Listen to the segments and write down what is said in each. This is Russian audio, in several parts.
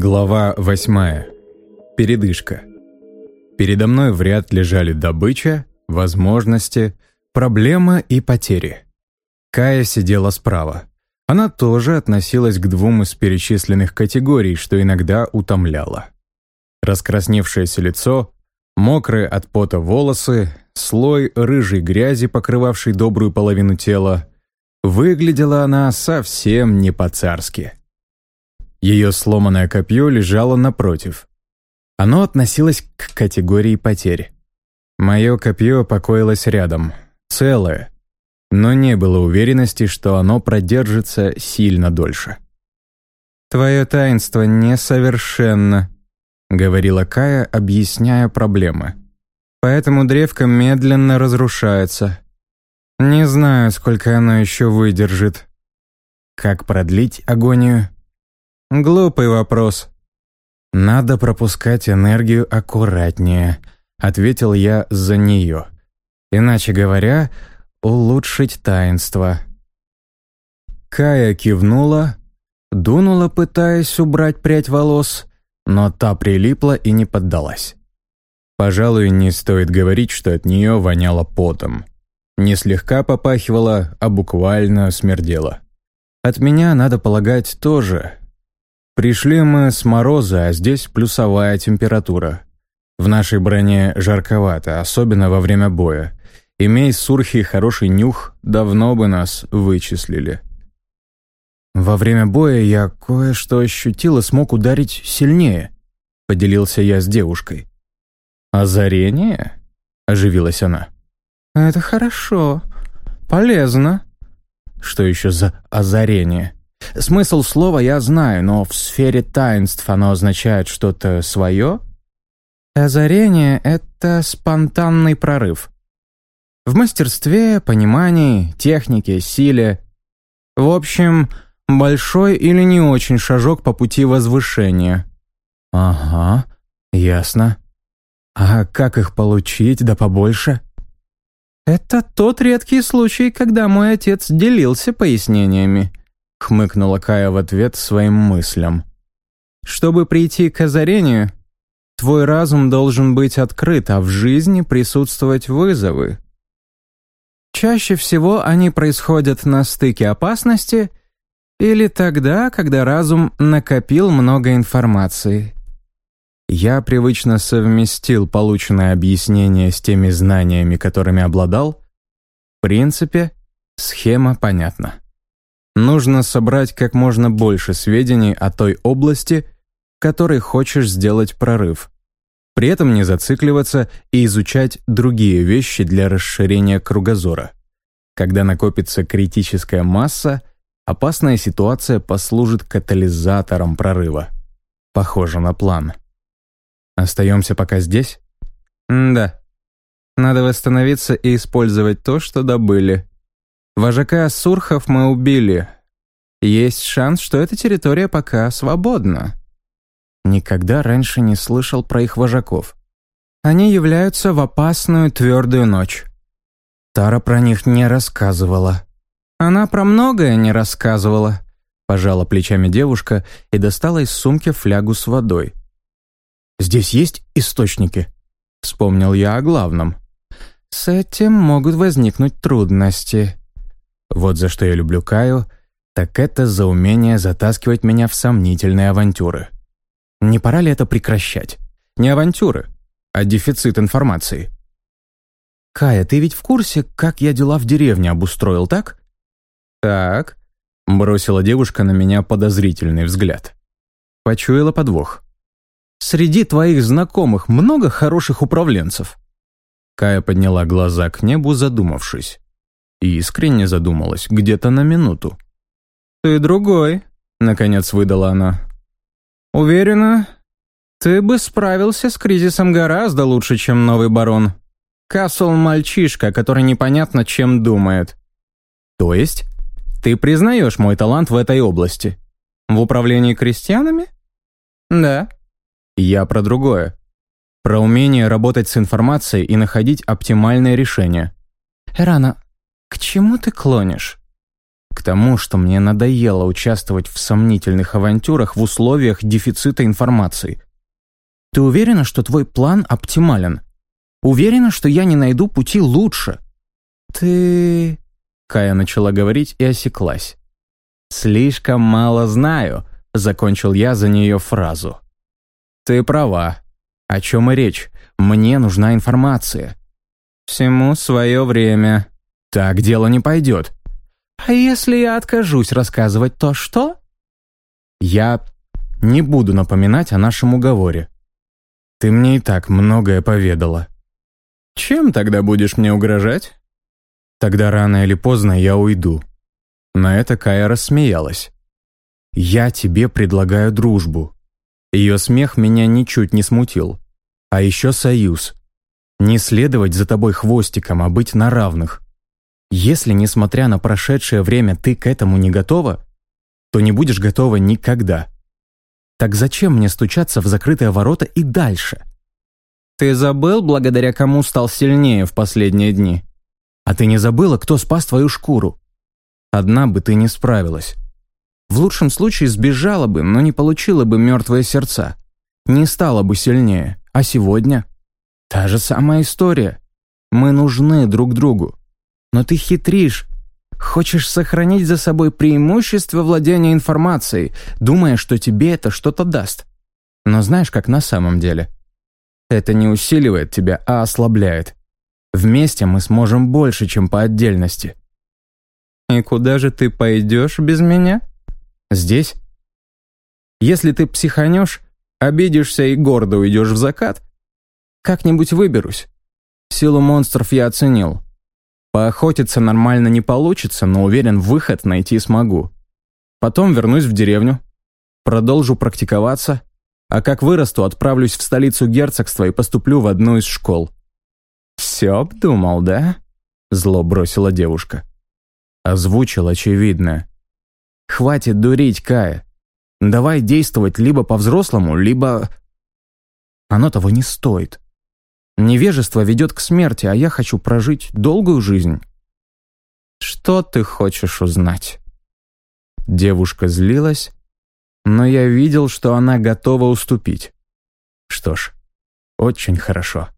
Глава восьмая. Передышка. Передо мной в ряд лежали добыча, возможности, проблема и потери. Кая сидела справа. Она тоже относилась к двум из перечисленных категорий, что иногда утомляло. Раскрасневшееся лицо, мокрые от пота волосы, слой рыжей грязи, покрывавший добрую половину тела. Выглядела она совсем не по-царски. Ее сломанное копье лежало напротив. Оно относилось к категории потерь. Мое копье покоилось рядом, целое, но не было уверенности, что оно продержится сильно дольше. «Твое таинство несовершенно», — говорила Кая, объясняя проблемы. «Поэтому древко медленно разрушается. Не знаю, сколько оно еще выдержит». «Как продлить агонию?» Глупый вопрос. Надо пропускать энергию аккуратнее, ответил я за нее. Иначе говоря, улучшить таинство. Кая кивнула, дунула, пытаясь убрать прядь волос, но та прилипла и не поддалась. Пожалуй, не стоит говорить, что от нее воняло потом. Не слегка попахивало, а буквально смердело. От меня, надо полагать, тоже, Пришли мы с мороза, а здесь плюсовая температура. В нашей броне жарковато, особенно во время боя. Имей сурхи хороший нюх, давно бы нас вычислили. Во время боя я кое-что ощутил и смог ударить сильнее, поделился я с девушкой. «Озарение?» — оживилась она. «Это хорошо. Полезно». «Что еще за озарение?» Смысл слова я знаю, но в сфере таинств оно означает что-то свое? Озарение — это спонтанный прорыв. В мастерстве, понимании, технике, силе. В общем, большой или не очень шажок по пути возвышения. Ага, ясно. А как их получить, да побольше? Это тот редкий случай, когда мой отец делился пояснениями. — хмыкнула Кая в ответ своим мыслям. «Чтобы прийти к озарению, твой разум должен быть открыт, а в жизни присутствовать вызовы. Чаще всего они происходят на стыке опасности или тогда, когда разум накопил много информации». Я привычно совместил полученное объяснение с теми знаниями, которыми обладал. В принципе, схема понятна. Нужно собрать как можно больше сведений о той области, в которой хочешь сделать прорыв. При этом не зацикливаться и изучать другие вещи для расширения кругозора. Когда накопится критическая масса, опасная ситуация послужит катализатором прорыва. Похоже на план. Остаемся пока здесь? М да. Надо восстановиться и использовать то, что добыли. Вожака Сурхов мы убили. Есть шанс, что эта территория пока свободна. Никогда раньше не слышал про их вожаков. Они являются в опасную твердую ночь. Тара про них не рассказывала. Она про многое не рассказывала. Пожала плечами девушка и достала из сумки флягу с водой. «Здесь есть источники?» Вспомнил я о главном. «С этим могут возникнуть трудности», вот за что я люблю Каю, так это за умение затаскивать меня в сомнительные авантюры. Не пора ли это прекращать? Не авантюры, а дефицит информации. «Кая, ты ведь в курсе, как я дела в деревне обустроил, так?» «Так», — бросила девушка на меня подозрительный взгляд. Почуяла подвох. «Среди твоих знакомых много хороших управленцев?» Кая подняла глаза к небу, задумавшись и искренне задумалась где-то на минуту. «Ты другой», — наконец выдала она. «Уверена, ты бы справился с кризисом гораздо лучше, чем новый барон. Кассел — мальчишка, который непонятно чем думает. То есть, ты признаешь мой талант в этой области? В управлении крестьянами? Да. Я про другое. Про умение работать с информацией и находить оптимальное решение. Эрана, «К чему ты клонишь?» к тому, что мне надоело участвовать в сомнительных авантюрах в условиях дефицита информации. Ты уверена, что твой план оптимален? Уверена, что я не найду пути лучше? Ты... Кая начала говорить и осеклась. «Слишком мало знаю», — закончил я за нее фразу. «Ты права. О чем и речь? Мне нужна информация». «Всему свое время». «Так дело не пойдет». «А если я откажусь рассказывать то, что?» «Я не буду напоминать о нашем уговоре. Ты мне и так многое поведала». «Чем тогда будешь мне угрожать?» «Тогда рано или поздно я уйду». На это Кая рассмеялась. «Я тебе предлагаю дружбу». Ее смех меня ничуть не смутил. А еще союз. Не следовать за тобой хвостиком, а быть на равных. Если, несмотря на прошедшее время, ты к этому не готова, то не будешь готова никогда. Так зачем мне стучаться в закрытые ворота и дальше? Ты забыл, благодаря кому стал сильнее в последние дни? А ты не забыла, кто спас твою шкуру? Одна бы ты не справилась. В лучшем случае сбежала бы, но не получила бы мертвые сердца. Не стала бы сильнее. А сегодня? Та же самая история. Мы нужны друг другу. Но ты хитришь. Хочешь сохранить за собой преимущество владения информацией, думая, что тебе это что-то даст. Но знаешь, как на самом деле? Это не усиливает тебя, а ослабляет. Вместе мы сможем больше, чем по отдельности. «И куда же ты пойдешь без меня?» «Здесь?» «Если ты психанешь, обидишься и гордо уйдешь в закат, как-нибудь выберусь. Силу монстров я оценил. Поохотиться нормально не получится, но уверен, выход найти смогу. Потом вернусь в деревню, продолжу практиковаться, а как вырасту, отправлюсь в столицу герцогства и поступлю в одну из школ». «Все обдумал, да?» — зло бросила девушка. Озвучил очевидное. «Хватит дурить, Кая. Давай действовать либо по-взрослому, либо...» «Оно того не стоит. Невежество ведет к смерти, а я хочу прожить долгую жизнь». «Что ты хочешь узнать?» Девушка злилась, но я видел, что она готова уступить. Что ж, очень хорошо.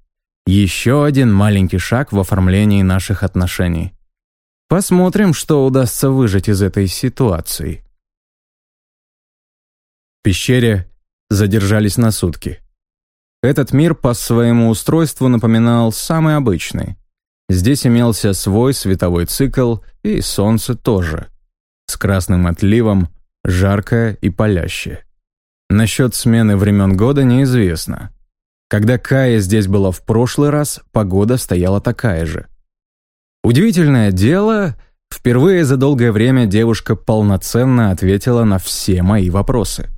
Еще один маленький шаг в оформлении наших отношений. Посмотрим, что удастся выжать из этой ситуации. В пещере задержались на сутки. Этот мир по своему устройству напоминал самый обычный. Здесь имелся свой световой цикл, и солнце тоже. С красным отливом, жаркое и палящее. Насчет смены времен года неизвестно. Когда Кая здесь была в прошлый раз, погода стояла такая же. Удивительное дело, впервые за долгое время девушка полноценно ответила на все мои вопросы.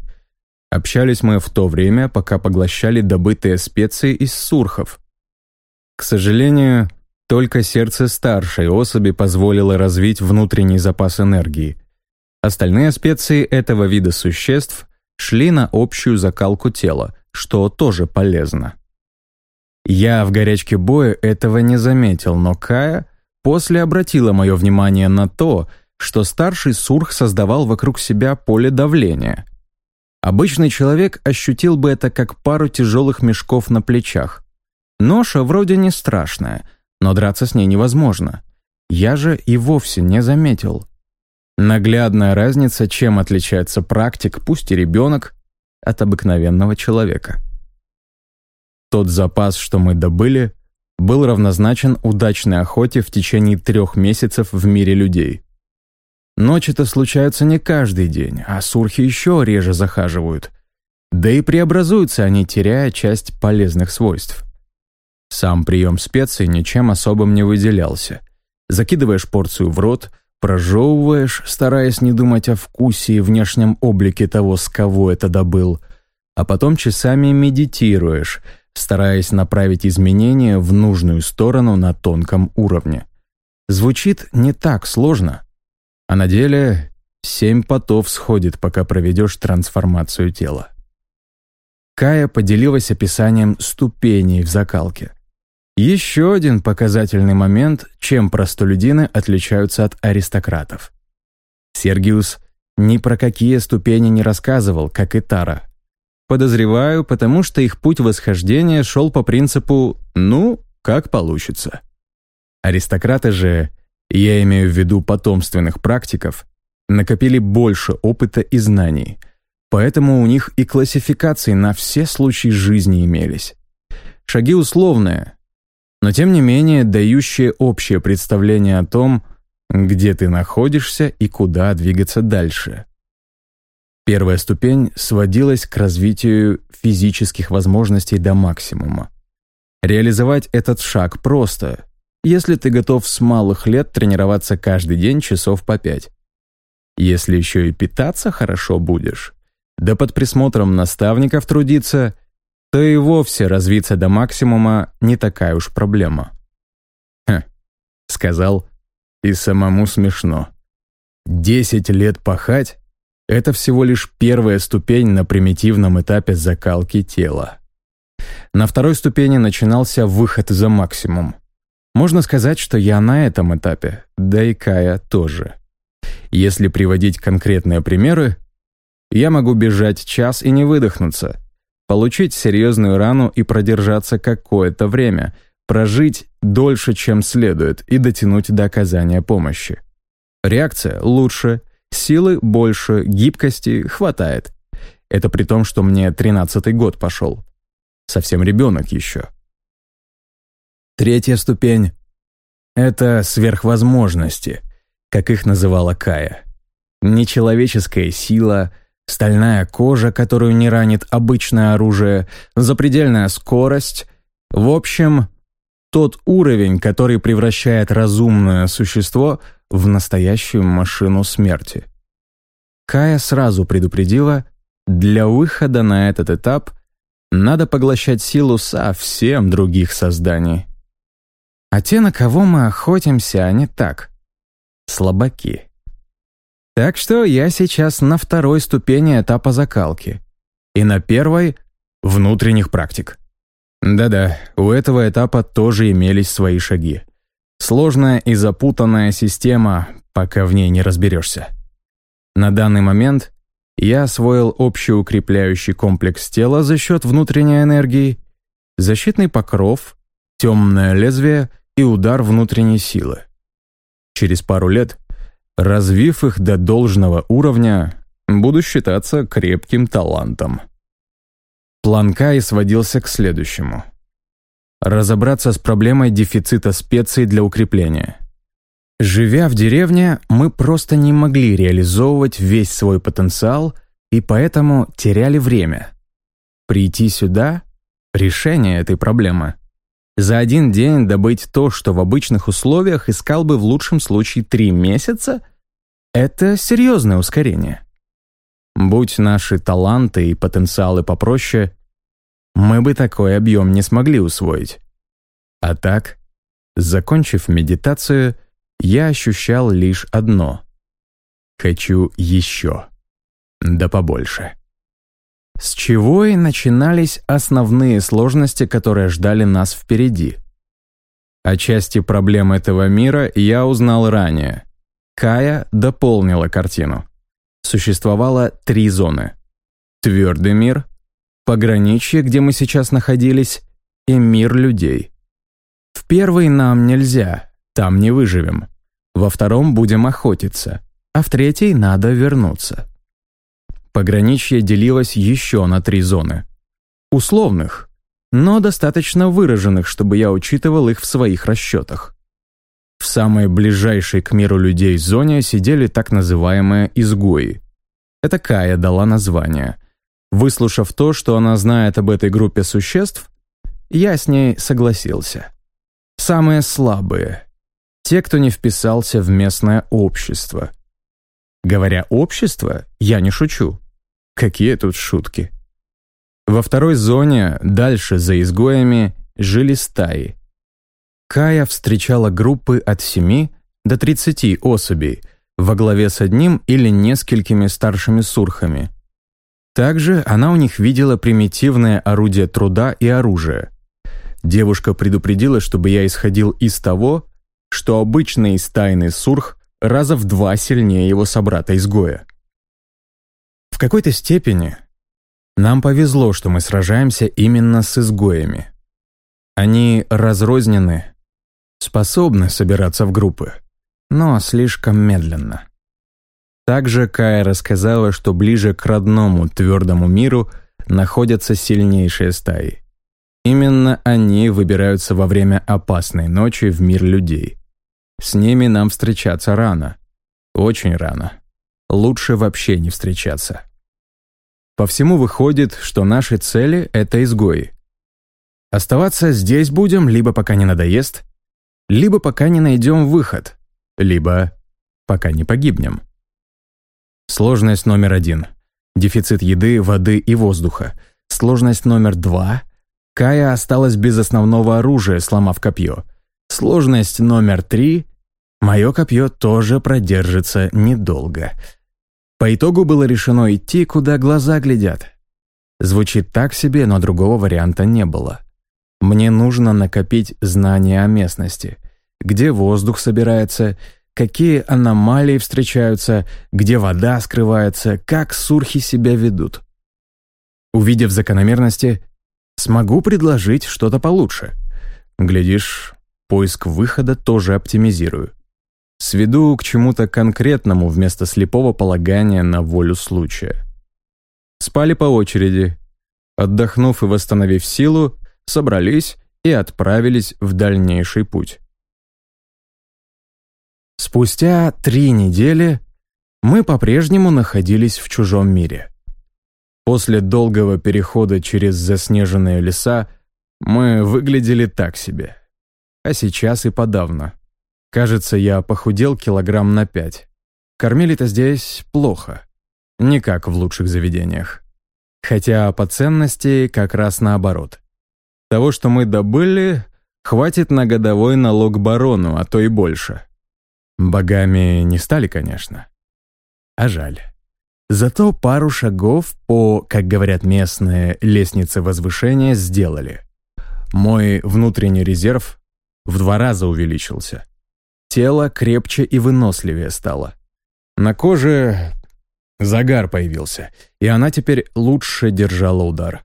Общались мы в то время, пока поглощали добытые специи из сурхов. К сожалению, только сердце старшей особи позволило развить внутренний запас энергии. Остальные специи этого вида существ шли на общую закалку тела, что тоже полезно. Я в горячке боя этого не заметил, но Кая После обратила мое внимание на то, что старший Сурх создавал вокруг себя поле давления. Обычный человек ощутил бы это как пару тяжелых мешков на плечах. Ноша вроде не страшная, но драться с ней невозможно. Я же и вовсе не заметил. Наглядная разница, чем отличается практик, пусть и ребенок, от обыкновенного человека. Тот запас, что мы добыли, был равнозначен удачной охоте в течение трех месяцев в мире людей. Ночи-то случаются не каждый день, а сурхи еще реже захаживают. Да и преобразуются они, теряя часть полезных свойств. Сам прием специй ничем особым не выделялся. Закидываешь порцию в рот, прожевываешь, стараясь не думать о вкусе и внешнем облике того, с кого это добыл, а потом часами медитируешь — стараясь направить изменения в нужную сторону на тонком уровне. Звучит не так сложно, а на деле семь потов сходит, пока проведешь трансформацию тела. Кая поделилась описанием ступеней в закалке. Еще один показательный момент, чем простолюдины отличаются от аристократов. Сергиус ни про какие ступени не рассказывал, как и Тара. Подозреваю, потому что их путь восхождения шел по принципу «ну, как получится». Аристократы же, я имею в виду потомственных практиков, накопили больше опыта и знаний, поэтому у них и классификации на все случаи жизни имелись. Шаги условные, но тем не менее дающие общее представление о том, где ты находишься и куда двигаться дальше. Первая ступень сводилась к развитию физических возможностей до максимума. Реализовать этот шаг просто, если ты готов с малых лет тренироваться каждый день часов по пять. Если еще и питаться хорошо будешь, да под присмотром наставников трудиться, то и вовсе развиться до максимума не такая уж проблема. «Хм», — сказал, и самому смешно. Десять лет пахать — это всего лишь первая ступень на примитивном этапе закалки тела. На второй ступени начинался выход за максимум. Можно сказать, что я на этом этапе, да и Кая тоже. Если приводить конкретные примеры, я могу бежать час и не выдохнуться, получить серьезную рану и продержаться какое-то время, прожить дольше, чем следует, и дотянуть до оказания помощи. Реакция лучше, силы больше, гибкости хватает. Это при том, что мне тринадцатый год пошел. Совсем ребенок еще. Третья ступень — это сверхвозможности, как их называла Кая. Нечеловеческая сила, стальная кожа, которую не ранит обычное оружие, запредельная скорость. В общем, тот уровень, который превращает разумное существо в настоящую машину смерти. Кая сразу предупредила, для выхода на этот этап надо поглощать силу совсем других созданий. А те, на кого мы охотимся, они так, слабаки. Так что я сейчас на второй ступени этапа закалки. И на первой — внутренних практик. Да-да, у этого этапа тоже имелись свои шаги. Сложная и запутанная система, пока в ней не разберешься. На данный момент я освоил общий укрепляющий комплекс тела за счет внутренней энергии, защитный покров, темное лезвие и удар внутренней силы. Через пару лет Развив их до должного уровня, буду считаться крепким талантом. План Кай сводился к следующему. Разобраться с проблемой дефицита специй для укрепления. Живя в деревне, мы просто не могли реализовывать весь свой потенциал и поэтому теряли время. Прийти сюда — решение этой проблемы. За один день добыть то, что в обычных условиях искал бы в лучшем случае три месяца, это серьезное ускорение. Будь наши таланты и потенциалы попроще, мы бы такой объем не смогли усвоить. А так, закончив медитацию, я ощущал лишь одно. Хочу еще. Да побольше. С чего и начинались основные сложности, которые ждали нас впереди. О части проблем этого мира я узнал ранее. Кая дополнила картину. Существовало три зоны. Твердый мир, пограничье, где мы сейчас находились, и мир людей. В первый нам нельзя, там не выживем. Во втором будем охотиться, а в третий надо вернуться. Пограничье делилось еще на три зоны. Условных, но достаточно выраженных, чтобы я учитывал их в своих расчетах. В самой ближайшей к миру людей зоне сидели так называемые изгои. Это Кая дала название. Выслушав то, что она знает об этой группе существ, я с ней согласился. Самые слабые. Те, кто не вписался в местное общество. Говоря «общество», я не шучу. Какие тут шутки. Во второй зоне, дальше за изгоями, жили стаи. Кая встречала группы от 7 до 30 особей во главе с одним или несколькими старшими сурхами. Также она у них видела примитивное орудие труда и оружие. Девушка предупредила, чтобы я исходил из того, что обычный стайный сурх раза в два сильнее его собрата-изгоя. В какой-то степени нам повезло, что мы сражаемся именно с изгоями. Они разрознены, способны собираться в группы, но слишком медленно. Также Кая рассказала, что ближе к родному твердому миру находятся сильнейшие стаи. Именно они выбираются во время опасной ночи в мир людей. С ними нам встречаться рано. Очень рано. Лучше вообще не встречаться. По всему выходит, что наши цели — это изгои. Оставаться здесь будем, либо пока не надоест, либо пока не найдем выход, либо пока не погибнем. Сложность номер один — дефицит еды, воды и воздуха. Сложность номер два Кая осталась без основного оружия, сломав копье. Сложность номер три. Мое копье тоже продержится недолго. По итогу было решено идти, куда глаза глядят. Звучит так себе, но другого варианта не было. Мне нужно накопить знания о местности. Где воздух собирается, какие аномалии встречаются, где вода скрывается, как сурхи себя ведут. Увидев закономерности, Смогу предложить что-то получше. Глядишь, поиск выхода тоже оптимизирую. Сведу к чему-то конкретному вместо слепого полагания на волю случая. Спали по очереди. Отдохнув и восстановив силу, собрались и отправились в дальнейший путь. Спустя три недели мы по-прежнему находились в чужом мире. После долгого перехода через заснеженные леса мы выглядели так себе. А сейчас и подавно. Кажется, я похудел килограмм на пять. Кормили-то здесь плохо. Не как в лучших заведениях. Хотя по ценности как раз наоборот. Того, что мы добыли, хватит на годовой налог барону, а то и больше. Богами не стали, конечно. А жаль. Зато пару шагов по, как говорят местные, лестнице возвышения сделали. Мой внутренний резерв в два раза увеличился. Тело крепче и выносливее стало. На коже загар появился, и она теперь лучше держала удар.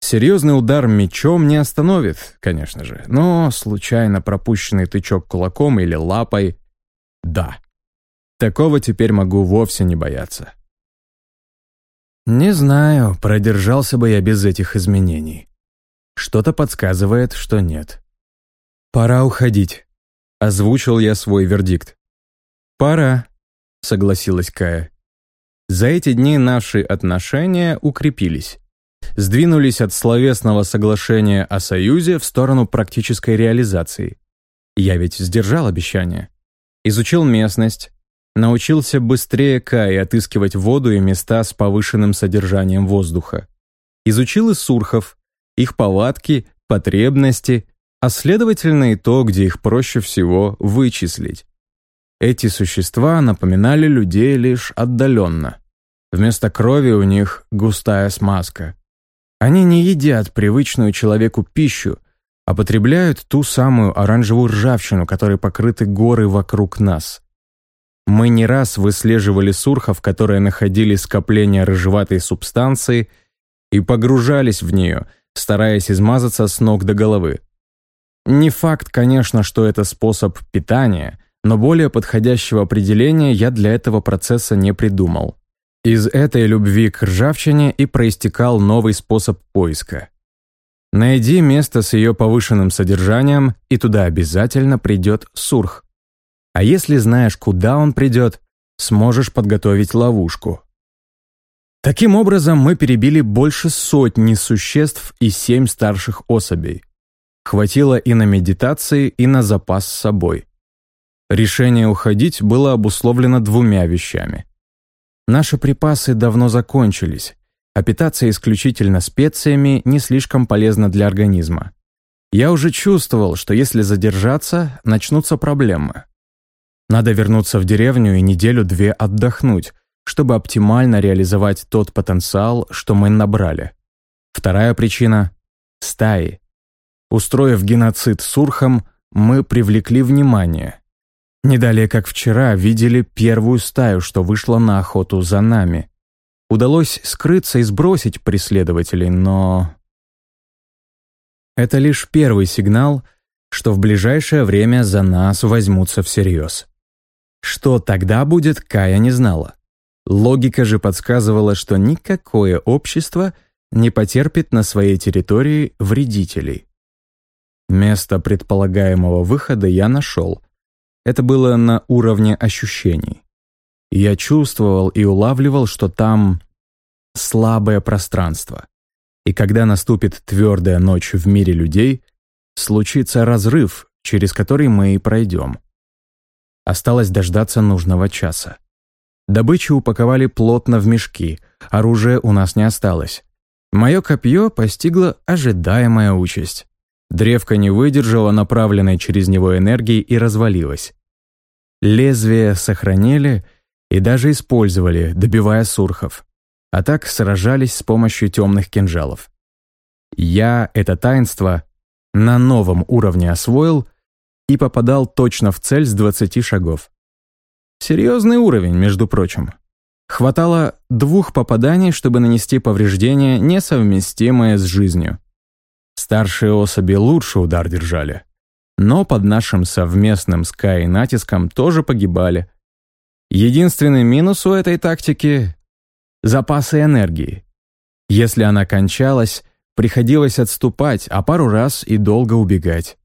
Серьезный удар мечом не остановит, конечно же, но случайно пропущенный тычок кулаком или лапой — да. Такого теперь могу вовсе не бояться. Не знаю, продержался бы я без этих изменений. Что-то подсказывает, что нет. «Пора уходить», — озвучил я свой вердикт. «Пора», — согласилась Кая. За эти дни наши отношения укрепились. Сдвинулись от словесного соглашения о союзе в сторону практической реализации. Я ведь сдержал обещание. Изучил местность, научился быстрее Кай отыскивать воду и места с повышенным содержанием воздуха. Изучил и сурхов, их повадки, потребности, а следовательно и то, где их проще всего вычислить. Эти существа напоминали людей лишь отдаленно. Вместо крови у них густая смазка. Они не едят привычную человеку пищу, а потребляют ту самую оранжевую ржавчину, которой покрыты горы вокруг нас. Мы не раз выслеживали сурхов, которые находили скопление рыжеватой субстанции и погружались в нее, стараясь измазаться с ног до головы. Не факт, конечно, что это способ питания, но более подходящего определения я для этого процесса не придумал. Из этой любви к ржавчине и проистекал новый способ поиска. Найди место с ее повышенным содержанием, и туда обязательно придет сурх. А если знаешь, куда он придет, сможешь подготовить ловушку. Таким образом, мы перебили больше сотни существ и семь старших особей. Хватило и на медитации, и на запас с собой. Решение уходить было обусловлено двумя вещами. Наши припасы давно закончились, а питаться исключительно специями не слишком полезно для организма. Я уже чувствовал, что если задержаться, начнутся проблемы. Надо вернуться в деревню и неделю-две отдохнуть, чтобы оптимально реализовать тот потенциал, что мы набрали. Вторая причина — стаи. Устроив геноцид с Урхом, мы привлекли внимание. Не далее, как вчера, видели первую стаю, что вышла на охоту за нами. Удалось скрыться и сбросить преследователей, но... Это лишь первый сигнал, что в ближайшее время за нас возьмутся всерьез. Что тогда будет, Кая не знала. Логика же подсказывала, что никакое общество не потерпит на своей территории вредителей. Место предполагаемого выхода я нашел. Это было на уровне ощущений. Я чувствовал и улавливал, что там слабое пространство. И когда наступит твердая ночь в мире людей, случится разрыв, через который мы и пройдем. Осталось дождаться нужного часа. Добычу упаковали плотно в мешки, оружия у нас не осталось. Мое копье постигло ожидаемая участь. Древко не выдержало направленной через него энергии и развалилось. Лезвие сохранили и даже использовали, добивая сурхов. А так сражались с помощью темных кинжалов. Я это таинство на новом уровне освоил и попадал точно в цель с 20 шагов. Серьезный уровень, между прочим. Хватало двух попаданий, чтобы нанести повреждение, несовместимое с жизнью. Старшие особи лучше удар держали. Но под нашим совместным Скай натиском тоже погибали. Единственный минус у этой тактики — запасы энергии. Если она кончалась, приходилось отступать, а пару раз и долго убегать.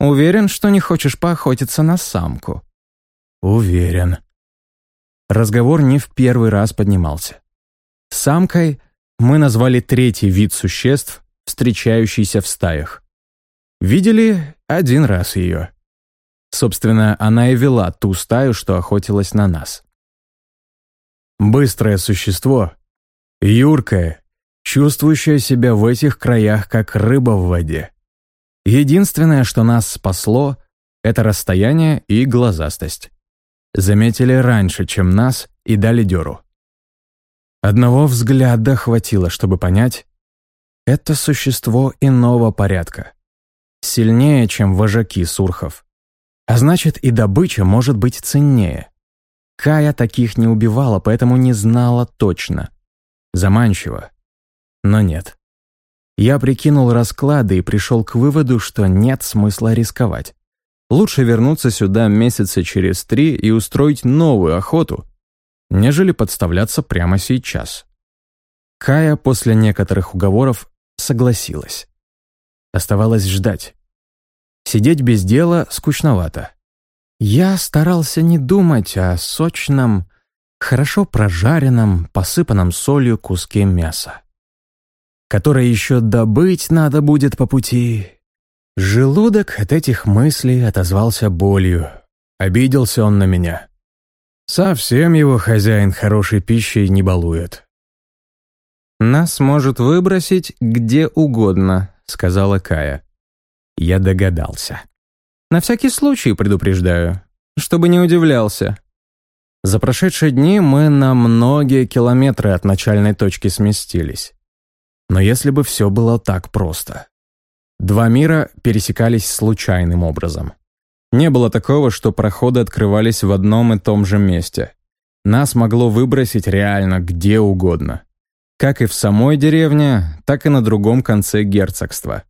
«Уверен, что не хочешь поохотиться на самку?» «Уверен». Разговор не в первый раз поднимался. Самкой мы назвали третий вид существ, встречающийся в стаях. Видели один раз ее. Собственно, она и вела ту стаю, что охотилась на нас. Быстрое существо, юркое, чувствующее себя в этих краях как рыба в воде. Единственное, что нас спасло, это расстояние и глазастость. Заметили раньше, чем нас, и дали дёру. Одного взгляда хватило, чтобы понять, это существо иного порядка. Сильнее, чем вожаки сурхов. А значит, и добыча может быть ценнее. Кая таких не убивала, поэтому не знала точно. Заманчиво. Но нет. Я прикинул расклады и пришел к выводу, что нет смысла рисковать. Лучше вернуться сюда месяца через три и устроить новую охоту, нежели подставляться прямо сейчас. Кая после некоторых уговоров согласилась. Оставалось ждать. Сидеть без дела скучновато. Я старался не думать о сочном, хорошо прожаренном, посыпанном солью куске мяса, которое еще добыть надо будет по пути. Желудок от этих мыслей отозвался болью. Обиделся он на меня. Совсем его хозяин хорошей пищей не балует. «Нас может выбросить где угодно», — сказала Кая. Я догадался. «На всякий случай предупреждаю, чтобы не удивлялся. За прошедшие дни мы на многие километры от начальной точки сместились. Но если бы все было так просто. Два мира пересекались случайным образом. Не было такого, что проходы открывались в одном и том же месте. Нас могло выбросить реально где угодно как и в самой деревне, так и на другом конце герцогства.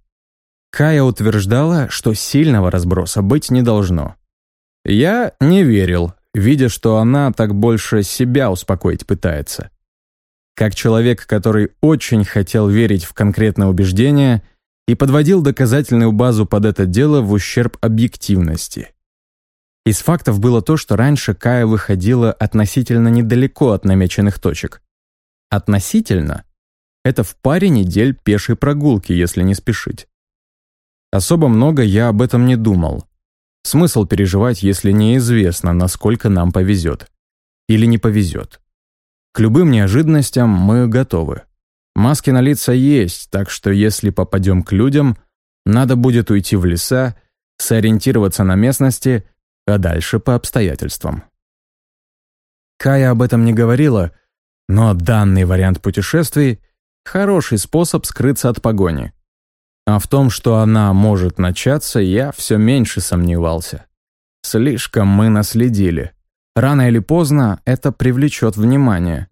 Кая утверждала, что сильного разброса быть не должно. Я не верил, видя, что она так больше себя успокоить пытается. Как человек, который очень хотел верить в конкретное убеждение и подводил доказательную базу под это дело в ущерб объективности. Из фактов было то, что раньше Кая выходила относительно недалеко от намеченных точек. Относительно — это в паре недель пешей прогулки, если не спешить. Особо много я об этом не думал. Смысл переживать, если неизвестно, насколько нам повезет. Или не повезет. К любым неожиданностям мы готовы. Маски на лица есть, так что если попадем к людям, надо будет уйти в леса, сориентироваться на местности, а дальше по обстоятельствам. Кая об этом не говорила, но данный вариант путешествий — хороший способ скрыться от погони. А в том, что она может начаться, я все меньше сомневался. Слишком мы наследили. Рано или поздно это привлечет внимание.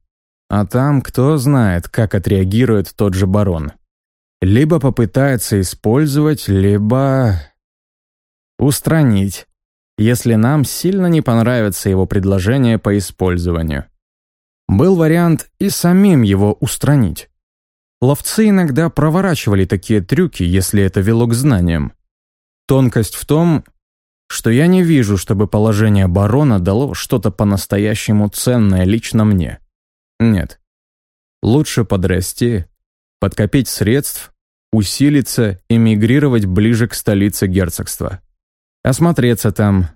А там кто знает, как отреагирует тот же барон. Либо попытается использовать, либо... устранить, если нам сильно не понравится его предложение по использованию. Был вариант и самим его устранить. Ловцы иногда проворачивали такие трюки, если это вело к знаниям. Тонкость в том, что я не вижу, чтобы положение барона дало что-то по-настоящему ценное лично мне. Нет. Лучше подрасти, подкопить средств, усилиться и мигрировать ближе к столице герцогства. Осмотреться там,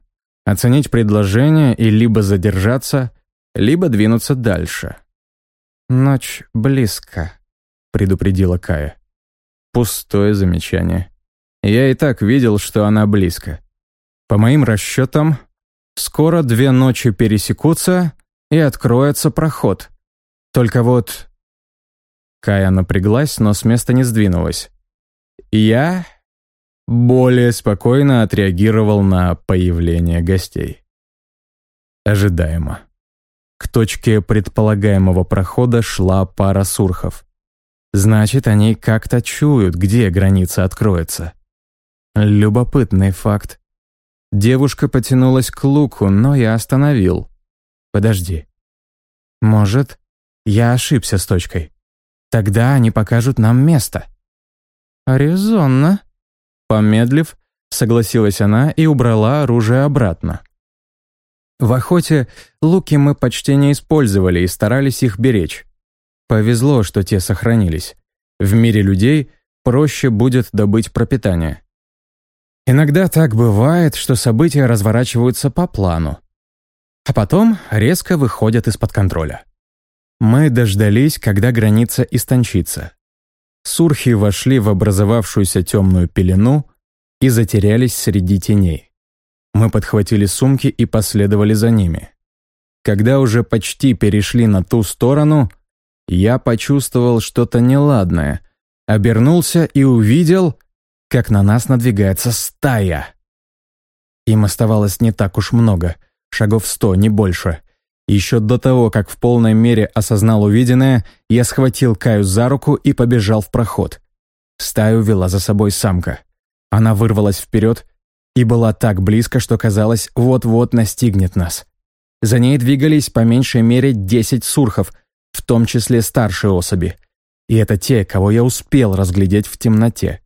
оценить предложение и либо задержаться, либо двинуться дальше. «Ночь близко», — предупредила Кая. Пустое замечание. Я и так видел, что она близко. По моим расчетам, скоро две ночи пересекутся и откроется проход. Только вот... Кая напряглась, но с места не сдвинулась. Я более спокойно отреагировал на появление гостей. Ожидаемо. К точке предполагаемого прохода шла пара сурхов. Значит, они как-то чуют, где граница откроется. Любопытный факт. Девушка потянулась к луку, но я остановил. Подожди. Может, я ошибся с точкой. Тогда они покажут нам место. Резонно. Помедлив, согласилась она и убрала оружие обратно. В охоте луки мы почти не использовали и старались их беречь. Повезло, что те сохранились. В мире людей проще будет добыть пропитание. Иногда так бывает, что события разворачиваются по плану, а потом резко выходят из-под контроля. Мы дождались, когда граница истончится. Сурхи вошли в образовавшуюся темную пелену и затерялись среди теней. Мы подхватили сумки и последовали за ними. Когда уже почти перешли на ту сторону, я почувствовал что-то неладное, обернулся и увидел, как на нас надвигается стая. Им оставалось не так уж много, шагов сто, не больше. Еще до того, как в полной мере осознал увиденное, я схватил Каю за руку и побежал в проход. Стаю вела за собой самка. Она вырвалась вперед и была так близко, что казалось, вот-вот настигнет нас. За ней двигались по меньшей мере десять сурхов, в том числе старшие особи. И это те, кого я успел разглядеть в темноте.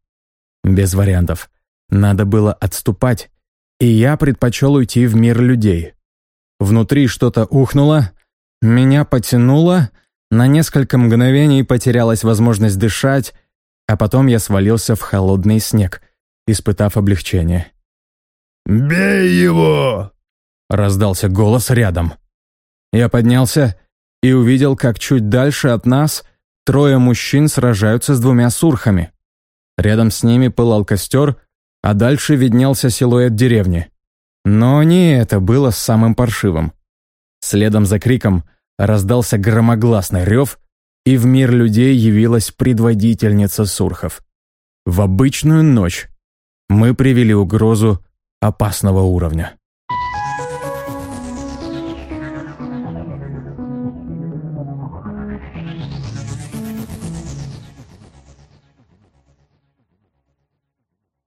Без вариантов. Надо было отступать, и я предпочел уйти в мир людей. Внутри что-то ухнуло, меня потянуло, на несколько мгновений потерялась возможность дышать, а потом я свалился в холодный снег, испытав облегчение. «Бей его!» — раздался голос рядом. Я поднялся и увидел, как чуть дальше от нас трое мужчин сражаются с двумя сурхами. Рядом с ними пылал костер, а дальше виднелся силуэт деревни. Но не это было самым паршивым. Следом за криком раздался громогласный рев, и в мир людей явилась предводительница Сурхов. В обычную ночь мы привели угрозу опасного уровня.